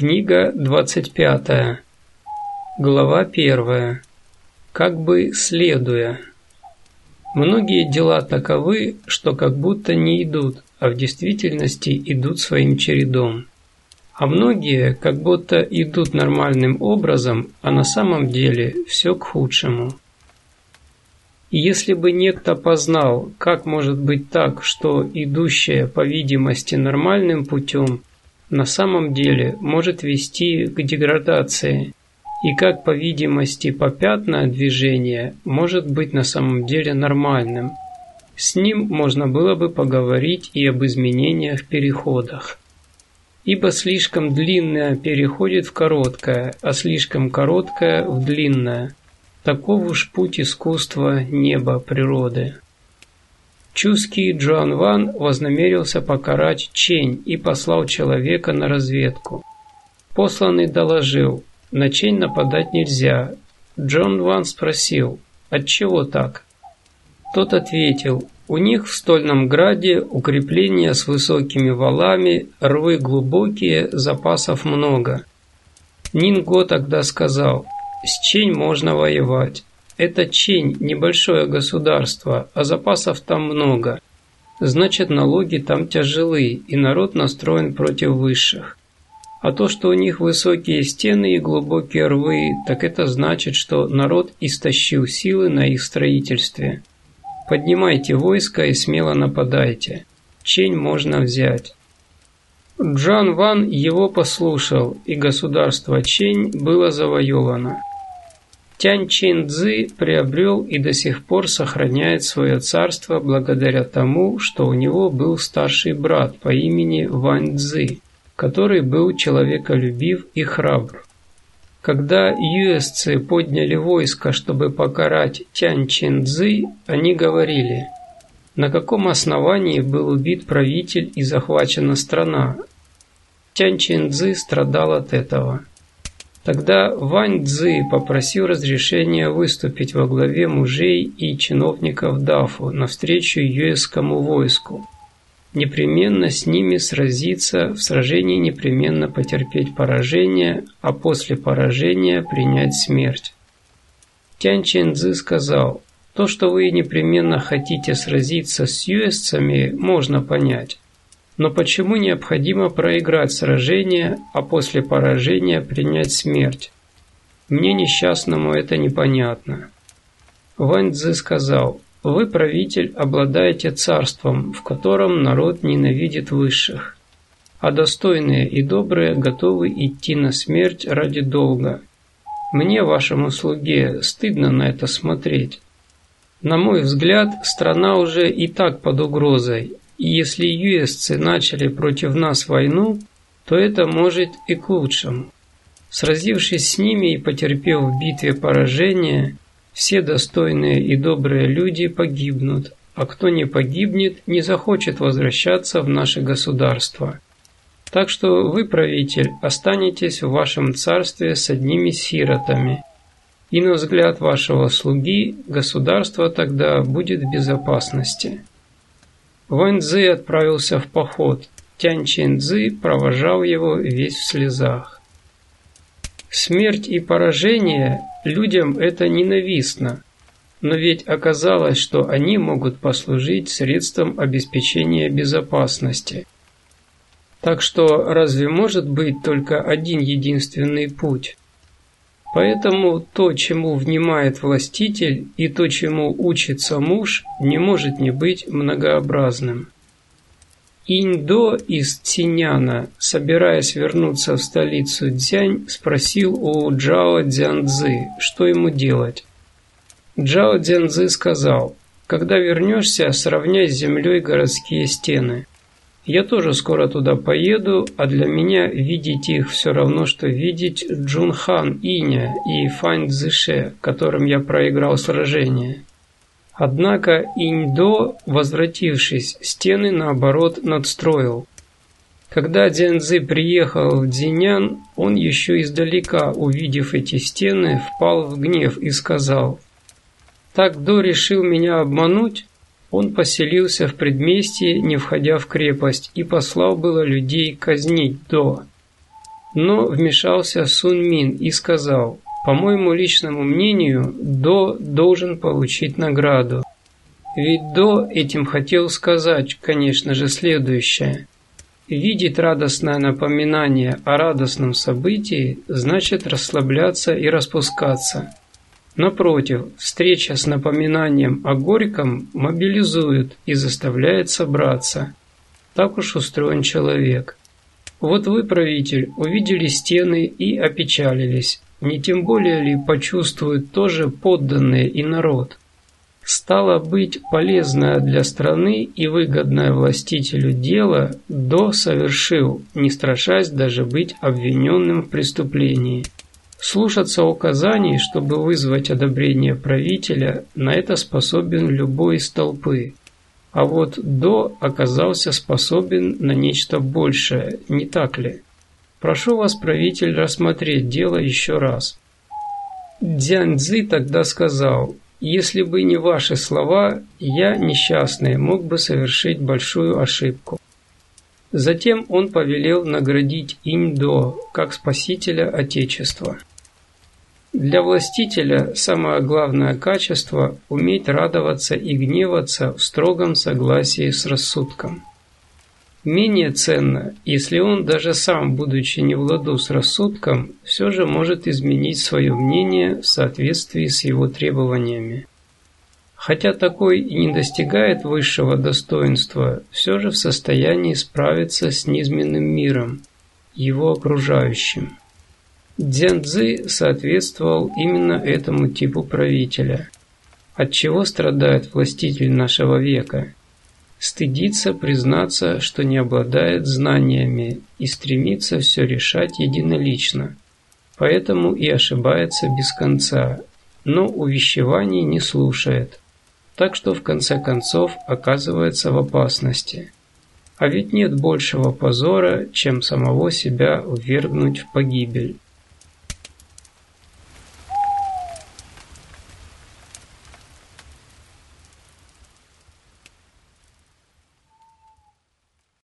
Книга 25. Глава 1. Как бы следуя. Многие дела таковы, что как будто не идут, а в действительности идут своим чередом. А многие как будто идут нормальным образом, а на самом деле все к худшему. И если бы некто познал, как может быть так, что идущее, по видимости, нормальным путем, на самом деле может вести к деградации, и как, по видимости, попятное движение может быть на самом деле нормальным. С ним можно было бы поговорить и об изменениях-переходах. Ибо слишком длинное переходит в короткое, а слишком короткое в длинное. Таков уж путь искусства неба природы. Чуский Джоан Ван вознамерился покарать Чень и послал человека на разведку. Посланный доложил, на Чень нападать нельзя. Джон Ван спросил, отчего так? Тот ответил, у них в Стольном Граде укрепления с высокими валами, рвы глубокие, запасов много. Нинго тогда сказал, с Чень можно воевать. Это Чень, небольшое государство, а запасов там много. Значит, налоги там тяжелые, и народ настроен против высших. А то, что у них высокие стены и глубокие рвы, так это значит, что народ истощил силы на их строительстве. Поднимайте войско и смело нападайте. Чень можно взять. Джан Ван его послушал, и государство Чень было завоевано. Тянь Чин Цзы приобрел и до сих пор сохраняет свое царство благодаря тому, что у него был старший брат по имени Вань Цзы, который был человеколюбив и храбр. Когда юэсцы подняли войско, чтобы покарать Тянь Чин Цзы, они говорили, на каком основании был убит правитель и захвачена страна. Тянь Чин Цзы страдал от этого. Тогда Вань Цзы попросил разрешения выступить во главе мужей и чиновников Дафу навстречу юэскому войску. Непременно с ними сразиться, в сражении непременно потерпеть поражение, а после поражения принять смерть. Тянь Чен Цзы сказал, то, что вы непременно хотите сразиться с юэсцами, можно понять. Но почему необходимо проиграть сражение, а после поражения принять смерть? Мне несчастному это непонятно. Вань Цзы сказал, вы, правитель, обладаете царством, в котором народ ненавидит высших, а достойные и добрые готовы идти на смерть ради долга. Мне, вашему слуге, стыдно на это смотреть. На мой взгляд, страна уже и так под угрозой, и если юэсцы начали против нас войну, то это может и к лучшему. Сразившись с ними и потерпев в битве поражение, все достойные и добрые люди погибнут, а кто не погибнет, не захочет возвращаться в наше государство. Так что вы, правитель, останетесь в вашем царстве с одними сиротами. И на взгляд вашего слуги государство тогда будет в безопасности. Вань Цзы отправился в поход. Тянь Чин Цзы провожал его весь в слезах. Смерть и поражение людям это ненавистно, но ведь оказалось, что они могут послужить средством обеспечения безопасности. Так что разве может быть только один единственный путь? Поэтому то, чему внимает властитель, и то, чему учится муж, не может не быть многообразным. Иньдо из Циняна, собираясь вернуться в столицу Дзянь, спросил у Джао Дзянзы, что ему делать. Джао Дзянзы сказал, «Когда вернешься, сравняй с землей городские стены. Я тоже скоро туда поеду, а для меня видеть их все равно, что видеть Джунхан Иня и Фань Цзыше, которым я проиграл сражение. Однако Иньдо, возвратившись, стены наоборот надстроил. Когда Дзянзы приехал в Дзинян, он еще издалека, увидев эти стены, впал в гнев и сказал, «Так До решил меня обмануть?» Он поселился в предместье, не входя в крепость, и послал было людей казнить до. Но вмешался Сун Мин и сказал, по моему личному мнению, До должен получить награду. Ведь До этим хотел сказать, конечно же, следующее. Видеть радостное напоминание о радостном событии значит расслабляться и распускаться. Напротив, встреча с напоминанием о горьком мобилизует и заставляет собраться. Так уж устроен человек. Вот вы, правитель, увидели стены и опечалились. Не тем более ли почувствуют тоже подданные и народ? Стало быть, полезное для страны и выгодное властителю дело до совершил, не страшась даже быть обвиненным в преступлении. Слушаться указаний, чтобы вызвать одобрение правителя, на это способен любой из толпы. А вот До оказался способен на нечто большее, не так ли? Прошу вас, правитель, рассмотреть дело еще раз. Дзянь Цзи тогда сказал, если бы не ваши слова, я, несчастный, мог бы совершить большую ошибку. Затем он повелел наградить Инь-До как спасителя Отечества. Для властителя самое главное качество – уметь радоваться и гневаться в строгом согласии с рассудком. Менее ценно, если он даже сам, будучи не в ладу с рассудком, все же может изменить свое мнение в соответствии с его требованиями. Хотя такой и не достигает высшего достоинства, все же в состоянии справиться с низменным миром, его окружающим. Дзянцзы соответствовал именно этому типу правителя. От чего страдает властитель нашего века? Стыдится признаться, что не обладает знаниями и стремится все решать единолично. Поэтому и ошибается без конца, но увещеваний не слушает. Так что в конце концов оказывается в опасности. А ведь нет большего позора, чем самого себя ввергнуть в погибель.